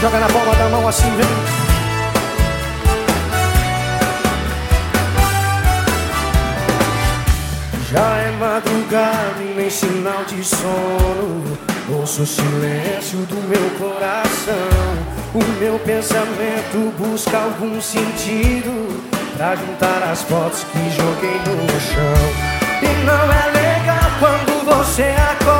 joga na palma da mão assim, vem. Já é madrugada e nem sinal de sono. Ouço o silêncio do meu coração. O meu pensamento busca algum sentido Pra juntar as fotos que joguei no chão. E não é legal quando você acorda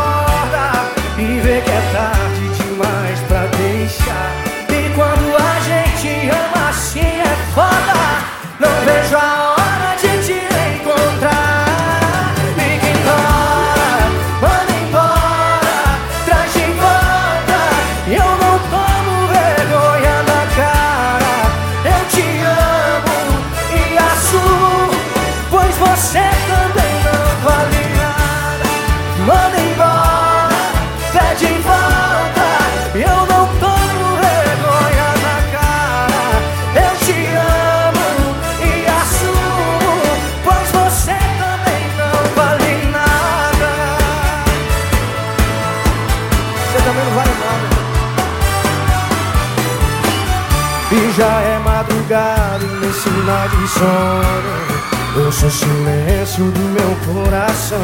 e já é madrugada e nem sinal de sono. Ouço o silêncio do meu coração.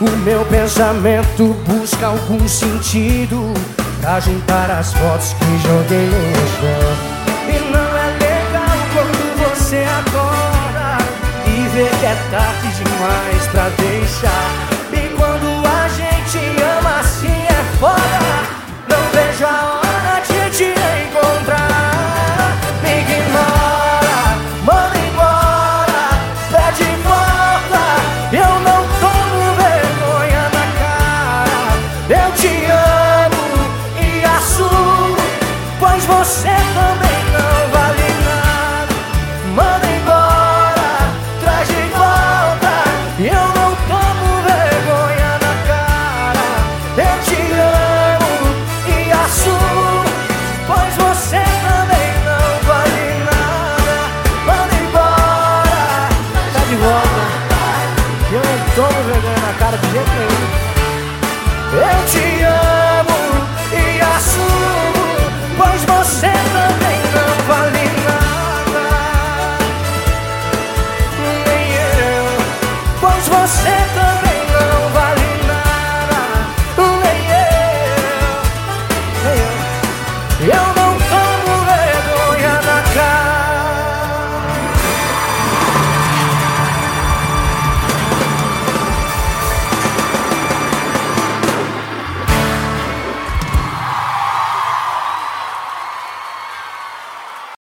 O meu pensamento busca algum sentido Pra juntar as fotos que joguei no chão. E não é legal quando você acorda E vê que é tarde demais pra deixar Eu te amo e assumo Pois você também não vale nada. Manda embora, traz de volta Eu não tomo vergonha na cara. Eu te amo e assumo Pois você também não vale nada. Manda embora, tá de volta Eu não tomo vergonha na cara de jeito nenhum